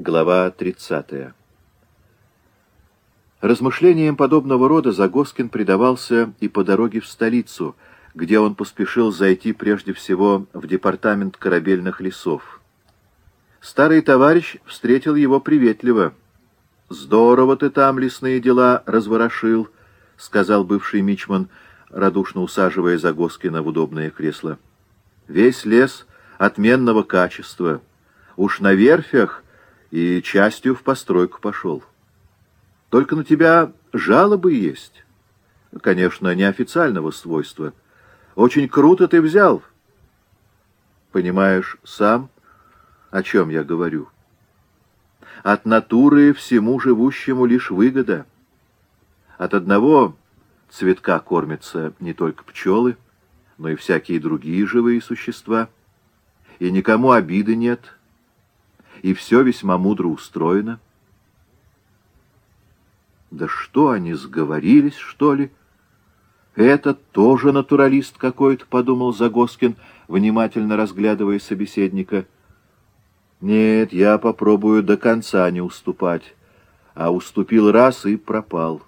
Глава 30. Размышлениям подобного рода Загоскин предавался и по дороге в столицу, где он поспешил зайти прежде всего в департамент корабельных лесов. Старый товарищ встретил его приветливо. «Здорово ты там лесные дела разворошил», — сказал бывший мичман, радушно усаживая Загоскина в удобное кресло. «Весь лес отменного качества. Уж на верфях и частью в постройку пошел». Только на тебя жалобы есть. Конечно, неофициального свойства. Очень круто ты взял. Понимаешь сам, о чем я говорю. От натуры всему живущему лишь выгода. От одного цветка кормятся не только пчелы, но и всякие другие живые существа. И никому обиды нет, и все весьма мудро устроено. Да что они, сговорились, что ли? Это тоже натуралист какой-то, подумал Загоскин, внимательно разглядывая собеседника. Нет, я попробую до конца не уступать. А уступил раз и пропал.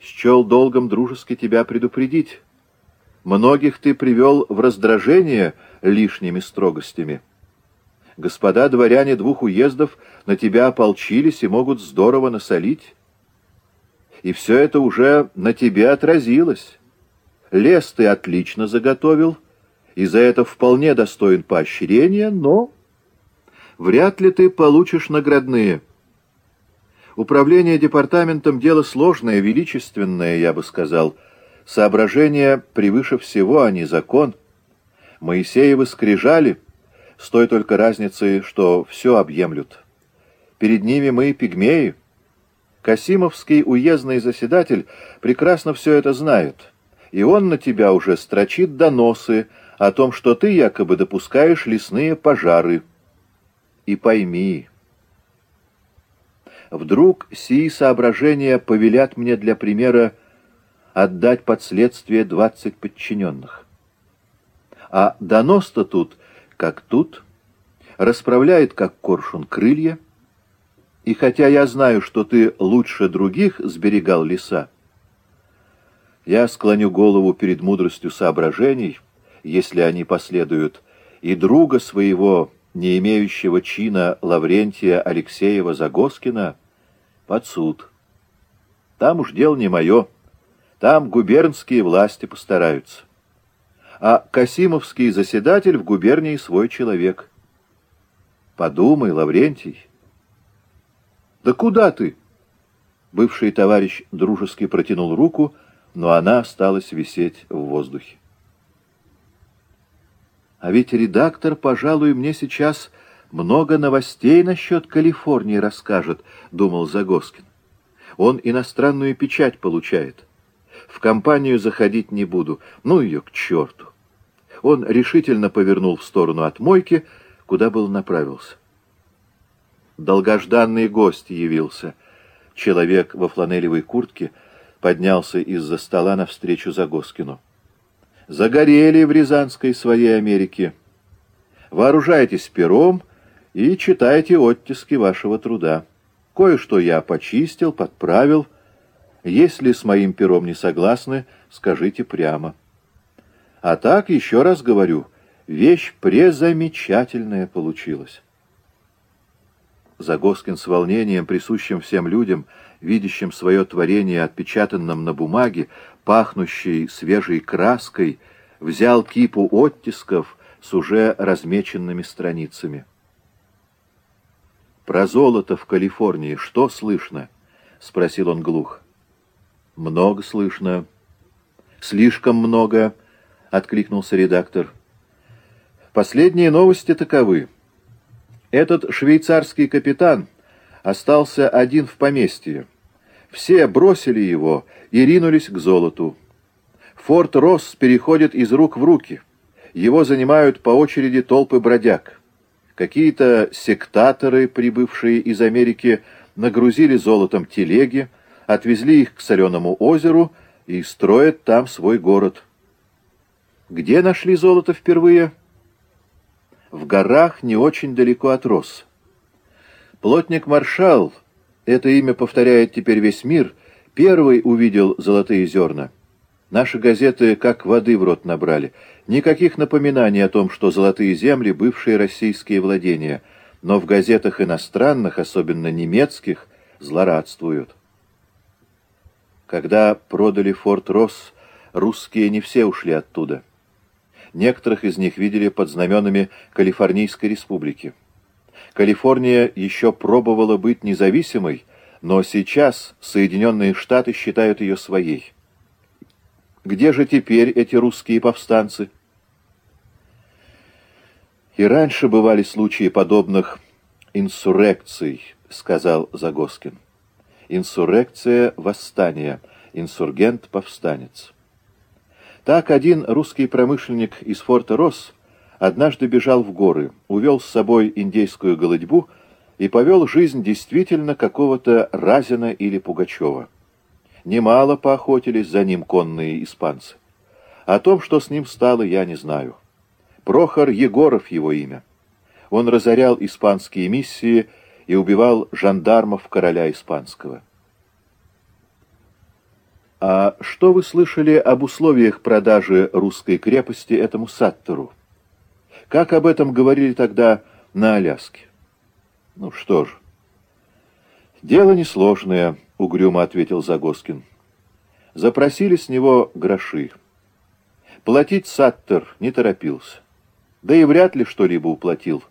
Счел долгом дружески тебя предупредить. Многих ты привел в раздражение лишними строгостями. Господа дворяне двух уездов на тебя ополчились и могут здорово насолить. И все это уже на тебе отразилось. Лес ты отлично заготовил, и за это вполне достоин поощрения, но вряд ли ты получишь наградные. Управление департаментом — дело сложное, величественное, я бы сказал. Соображение превыше всего, а не закон. Моисеевы скрижали — с той только разницей, что все объемлют. Перед ними мы пигмеи. Касимовский уездный заседатель прекрасно все это знает, и он на тебя уже строчит доносы о том, что ты якобы допускаешь лесные пожары. И пойми, вдруг сии соображения повелят мне для примера отдать под следствие двадцать подчиненных. А донос-то тут как тут, расправляет, как коршун, крылья, и хотя я знаю, что ты лучше других сберегал леса, я склоню голову перед мудростью соображений, если они последуют, и друга своего, не имеющего чина Лаврентия Алексеева Загоскина, под суд. Там уж дело не мое, там губернские власти постараются а Касимовский заседатель в губернии свой человек. Подумай, Лаврентий. Да куда ты? Бывший товарищ дружески протянул руку, но она осталась висеть в воздухе. А ведь редактор, пожалуй, мне сейчас много новостей насчет Калифорнии расскажет, думал Загоскин. Он иностранную печать получает. В компанию заходить не буду. Ну ее к черту он решительно повернул в сторону от мойки, куда был направился. Долгожданный гость явился. Человек во фланелевой куртке поднялся из-за стола навстречу Загоскину. «Загорели в Рязанской своей Америке. Вооружайтесь пером и читайте оттиски вашего труда. Кое-что я почистил, подправил. Если с моим пером не согласны, скажите прямо». А так, еще раз говорю, вещь презамечательная получилась. Загоскин с волнением, присущим всем людям, видящим свое творение отпечатанным на бумаге, пахнущей свежей краской, взял кипу оттисков с уже размеченными страницами. «Про золото в Калифорнии что слышно?» — спросил он глух. «Много слышно. Слишком много, откликнулся редактор. Последние новости таковы. Этот швейцарский капитан остался один в поместье. Все бросили его и ринулись к золоту. Форт Росс переходит из рук в руки. Его занимают по очереди толпы бродяг. Какие-то сектаторы, прибывшие из Америки, нагрузили золотом телеги, отвезли их к Соленому озеру и строят там свой город. Где нашли золото впервые? В горах не очень далеко от Рос. Плотник-маршал, это имя повторяет теперь весь мир, первый увидел золотые зерна. Наши газеты как воды в рот набрали. Никаких напоминаний о том, что золотые земли — бывшие российские владения, но в газетах иностранных, особенно немецких, злорадствуют. Когда продали Форт Росс, русские не все ушли оттуда. Некоторых из них видели под знаменами Калифорнийской республики. Калифорния еще пробовала быть независимой, но сейчас Соединенные Штаты считают ее своей. Где же теперь эти русские повстанцы? И раньше бывали случаи подобных инсуррекций, сказал Загоскин. Инсуррекция — восстание, инсургент — повстанец. Так один русский промышленник из форта Росс однажды бежал в горы, увел с собой индейскую голодьбу и повел жизнь действительно какого-то Разина или Пугачева. Немало поохотились за ним конные испанцы. О том, что с ним стало, я не знаю. Прохор Егоров его имя. Он разорял испанские миссии и убивал жандармов короля испанского. А что вы слышали об условиях продажи русской крепости этому Саттеру? Как об этом говорили тогда на Аляске? Ну что ж, дело несложное, угрюмо ответил Загоскин. Запросили с него гроши. Платить Саттер не торопился. Да и вряд ли что-либо уплатил.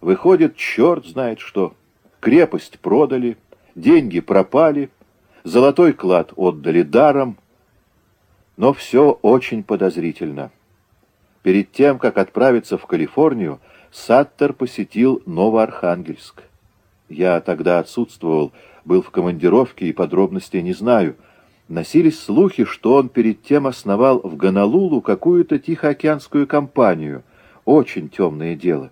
Выходит, черт знает что. Крепость продали, деньги пропали, золотой клад отдали даром. Но все очень подозрительно. Перед тем, как отправиться в Калифорнию, Саттер посетил Новоархангельск. Я тогда отсутствовал, был в командировке и подробностей не знаю. Носились слухи, что он перед тем основал в Гонолулу какую-то тихоокеанскую компанию. Очень темное дело.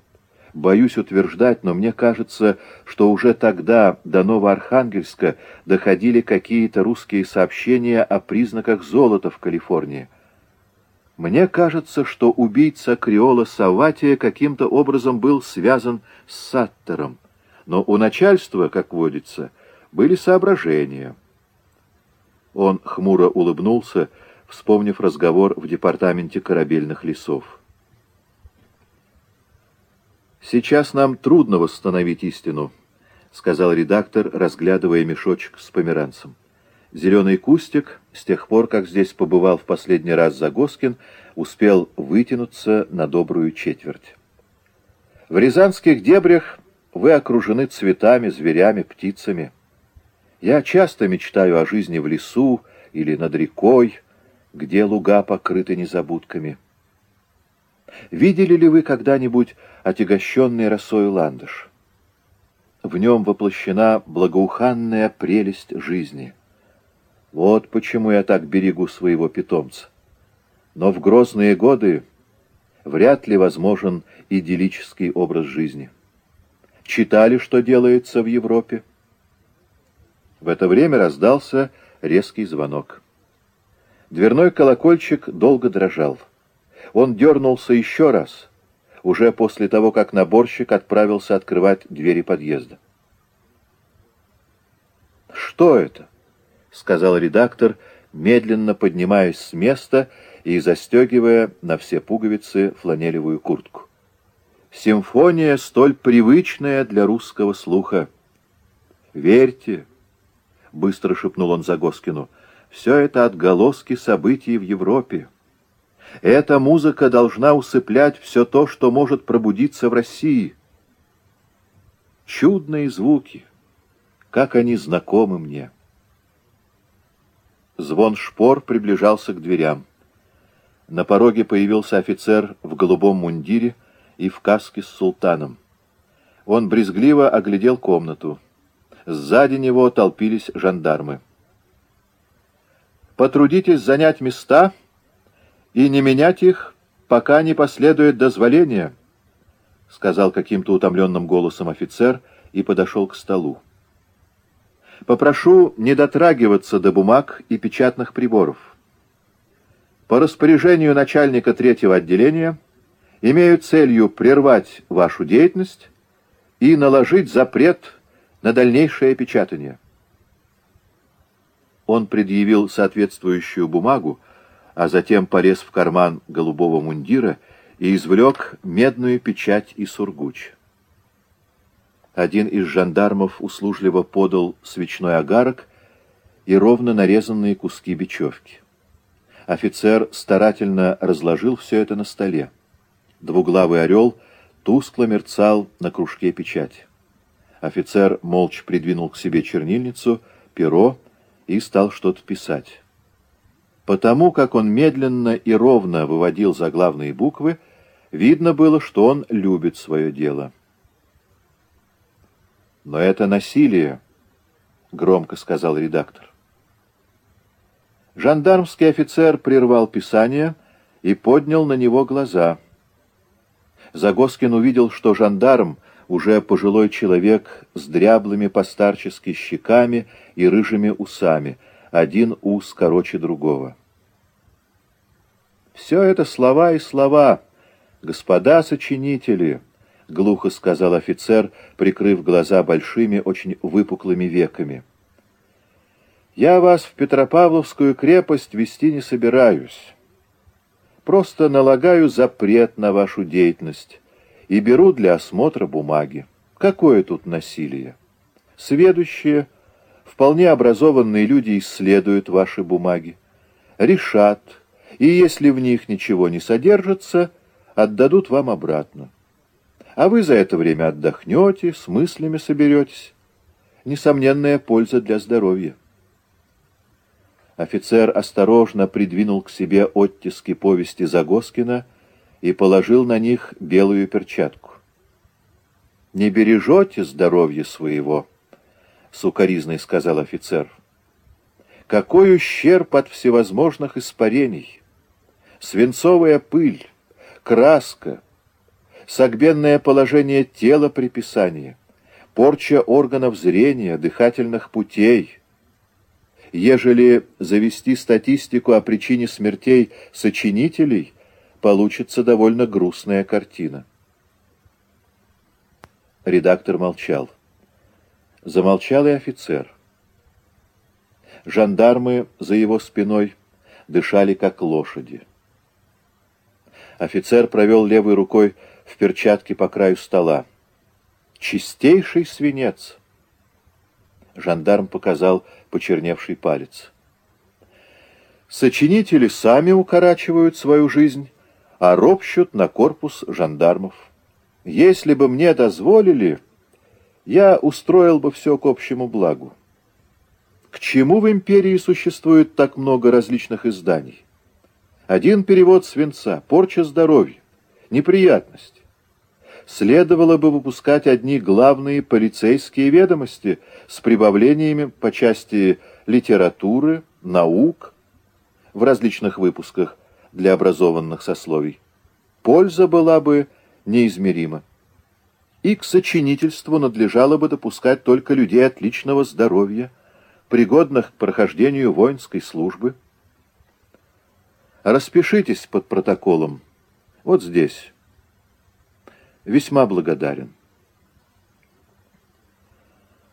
Боюсь утверждать, но мне кажется, что уже тогда до Новоархангельска доходили какие-то русские сообщения о признаках золота в Калифорнии. Мне кажется, что убийца Криола Саватия каким-то образом был связан с Саттером, но у начальства, как водится, были соображения. Он хмуро улыбнулся, вспомнив разговор в департаменте корабельных лесов. «Сейчас нам трудно восстановить истину», — сказал редактор, разглядывая мешочек с померанцем. Зеленый кустик, с тех пор, как здесь побывал в последний раз Загоскин, успел вытянуться на добрую четверть. В рязанских дебрях вы окружены цветами, зверями, птицами. Я часто мечтаю о жизни в лесу или над рекой, где луга покрыты незабудками. Видели ли вы когда-нибудь отягощенный росой ландыш? В нем воплощена благоуханная прелесть жизни — вот почему я так берегу своего питомца. Но в грозные годы вряд ли возможен идиллический образ жизни. Читали, что делается в Европе? В это время раздался резкий звонок. Дверной колокольчик долго дрожал. Он дернулся еще раз, уже после того, как наборщик отправился открывать двери подъезда. «Что это?» — сказал редактор, медленно поднимаясь с места и застегивая на все пуговицы фланелевую куртку. Симфония столь привычная для русского слуха. «Верьте», — быстро шепнул он Загоскину, — «все это отголоски событий в Европе. Эта музыка должна усыплять все то, что может пробудиться в России. Чудные звуки, как они знакомы мне». Звон шпор приближался к дверям. На пороге появился офицер в голубом мундире и в каске с султаном. Он брезгливо оглядел комнату. Сзади него толпились жандармы. «Потрудитесь занять места и не менять их, пока не последует дозволение», — сказал каким-то утомленным голосом офицер и подошел к столу. Попрошу не дотрагиваться до бумаг и печатных приборов. По распоряжению начальника третьего отделения имею целью прервать вашу деятельность и наложить запрет на дальнейшее печатание. Он предъявил соответствующую бумагу, а затем полез в карман голубого мундира и извлек медную печать и сургуч. Один из жандармов услужливо подал свечной огарок и ровно нарезанные куски бечевки. Офицер старательно разложил все это на столе. Двуглавый орел тускло мерцал на кружке печати. Офицер молча придвинул к себе чернильницу, перо и стал что-то писать. Потому как он медленно и ровно выводил заглавные буквы, видно было, что он любит свое дело. «Но это насилие», — громко сказал редактор. Жандармский офицер прервал писание и поднял на него глаза. Загоскин увидел, что жандарм уже пожилой человек с дряблыми постарчески щеками и рыжими усами, один ус короче другого. «Все это слова и слова, господа сочинители», — глухо сказал офицер, прикрыв глаза большими, очень выпуклыми веками. «Я вас в Петропавловскую крепость вести не собираюсь. Просто налагаю запрет на вашу деятельность и беру для осмотра бумаги. Какое тут насилие? Сведущие, вполне образованные люди исследуют ваши бумаги, решат, и если в них ничего не содержится, отдадут вам обратно а вы за это время отдохнете, с мыслями соберетесь. Несомненная польза для здоровья. Офицер осторожно придвинул к себе оттиски повести Загоскина и положил на них белую перчатку. «Не бережете здоровье своего», — сукоризной сказал офицер. «Какой ущерб от всевозможных испарений! Свинцовая пыль, краска, согбенное положение тела при писании, порча органов зрения, дыхательных путей. Ежели завести статистику о причине смертей сочинителей, получится довольно грустная картина. Редактор молчал. Замолчал и офицер. Жандармы за его спиной дышали, как лошади. Офицер провел левой рукой в перчатке по краю стола. «Чистейший свинец!» Жандарм показал почерневший палец. Сочинители сами укорачивают свою жизнь, а ропщут на корпус жандармов. Если бы мне дозволили, я устроил бы все к общему благу. К чему в империи существует так много различных изданий? Один перевод свинца, порча здоровья, неприятность. Следовало бы выпускать одни главные полицейские ведомости с прибавлениями по части литературы, наук в различных выпусках для образованных сословий. Польза была бы неизмерима. И к сочинительству надлежало бы допускать только людей отличного здоровья, пригодных к прохождению воинской службы, Распишитесь под протоколом. Вот здесь. Весьма благодарен.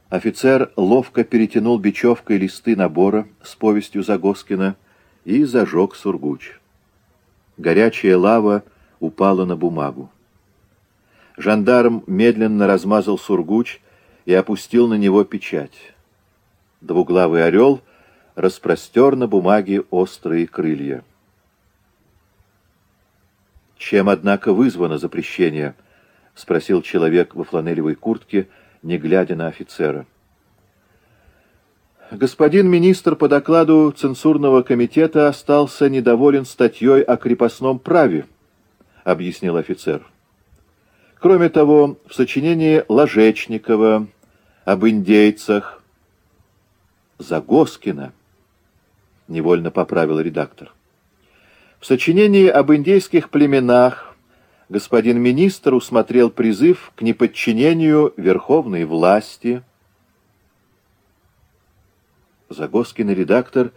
Офицер ловко перетянул бечевкой листы набора с повестью Загоскина и зажег сургуч. Горячая лава упала на бумагу. Жандарм медленно размазал сургуч и опустил на него печать. Двуглавый орел распростер на бумаге острые крылья. Чем, однако, вызвано запрещение? — спросил человек во фланелевой куртке, не глядя на офицера. Господин министр по докладу цензурного комитета остался недоволен статьей о крепостном праве, — объяснил офицер. Кроме того, в сочинении Ложечникова об индейцах Загоскина, — невольно поправил редактор. В сочинении об индейских племенах господин министр усмотрел призыв к неподчинению верховной власти. Загоскин и редактор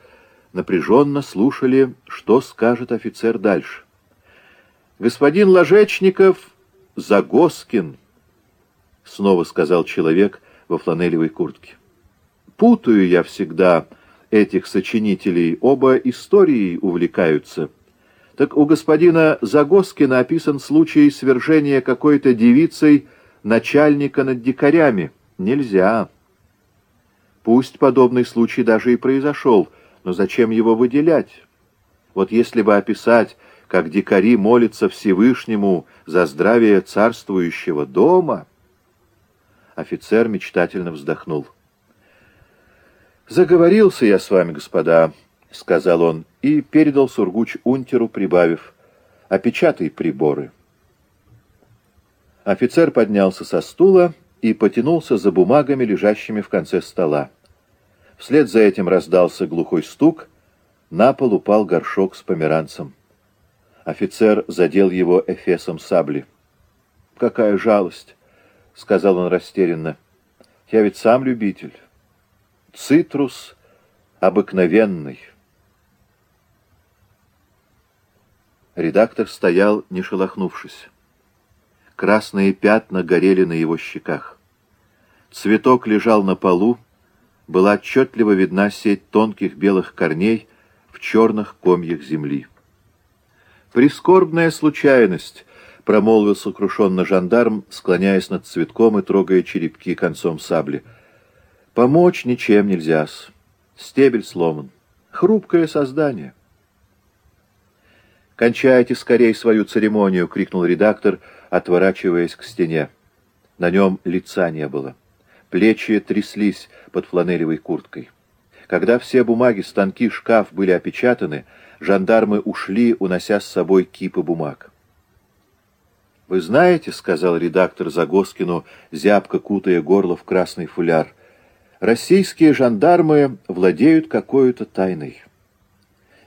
напряженно слушали, что скажет офицер дальше. Господин Ложечников Загоскин снова сказал человек во фланелевой куртке. Путаю я всегда этих сочинителей, оба историей увлекаются. Так у господина Загоскина описан случай свержения какой-то девицей начальника над дикарями. Нельзя. Пусть подобный случай даже и произошел, но зачем его выделять? Вот если бы описать, как дикари молятся Всевышнему за здравие царствующего дома... Офицер мечтательно вздохнул. «Заговорился я с вами, господа», — сказал он, и передал Сургуч унтеру, прибавив, «опечатай приборы». Офицер поднялся со стула и потянулся за бумагами, лежащими в конце стола. Вслед за этим раздался глухой стук, на пол упал горшок с померанцем. Офицер задел его эфесом сабли. «Какая жалость!» — сказал он растерянно. «Я ведь сам любитель. Цитрус обыкновенный». Редактор стоял, не шелохнувшись. Красные пятна горели на его щеках. Цветок лежал на полу, была отчетливо видна сеть тонких белых корней в черных комьях земли. «Прискорбная случайность», — промолвил сокрушенно жандарм, склоняясь над цветком и трогая черепки концом сабли. «Помочь ничем нельзя-с. Стебель сломан. Хрупкое создание». «Кончайте скорей свою церемонию!» — крикнул редактор, отворачиваясь к стене. На нем лица не было. Плечи тряслись под фланелевой курткой. Когда все бумаги, станки, шкаф были опечатаны, жандармы ушли, унося с собой кипы бумаг. «Вы знаете, — сказал редактор Загоскину, зябко кутая горло в красный фуляр, — российские жандармы владеют какой-то тайной.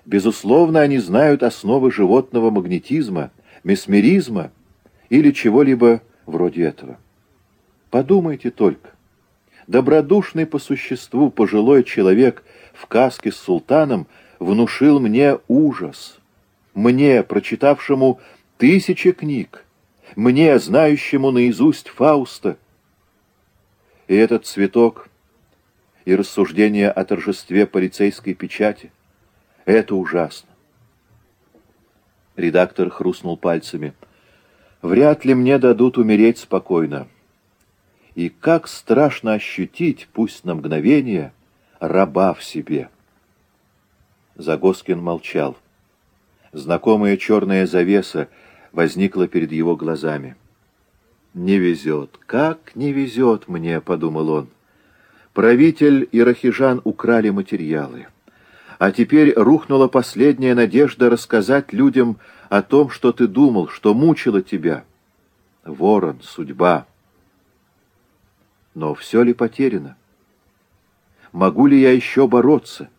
Безусловно, они знают основы животного магнетизма, месмеризма или чего-либо вроде этого. Подумайте только. Добродушный по существу пожилой человек в каске с султаном внушил мне ужас. Мне, прочитавшему тысячи книг, мне, знающему наизусть Фауста. И этот цветок, и рассуждение о торжестве полицейской печати — это ужасно. Редактор хрустнул пальцами. «Вряд ли мне дадут умереть спокойно. И как страшно ощутить, пусть на мгновение, раба в себе». Загоскин молчал. Знакомая черная завеса возникла перед его глазами. «Не везет! Как не везет мне!» — подумал он. Правитель и Рахижан украли материалы. А теперь рухнула последняя надежда рассказать людям о том, что ты думал, что мучило тебя. Ворон, судьба. Но все ли потеряно? Могу ли я еще бороться?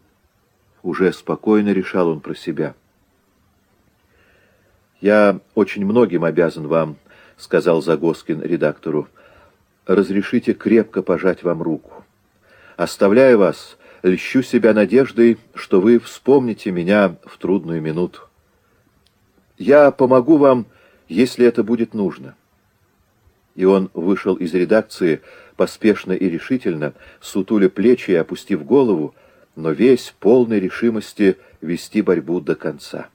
Уже спокойно решал он про себя. «Я очень многим обязан вам», — сказал Загоскин редактору. «Разрешите крепко пожать вам руку. Оставляя вас, льщу себя надеждой, что вы вспомните меня в трудную минуту. Я помогу вам, если это будет нужно». И он вышел из редакции поспешно и решительно, сутуля плечи и опустив голову, но весь полной решимости вести борьбу до конца.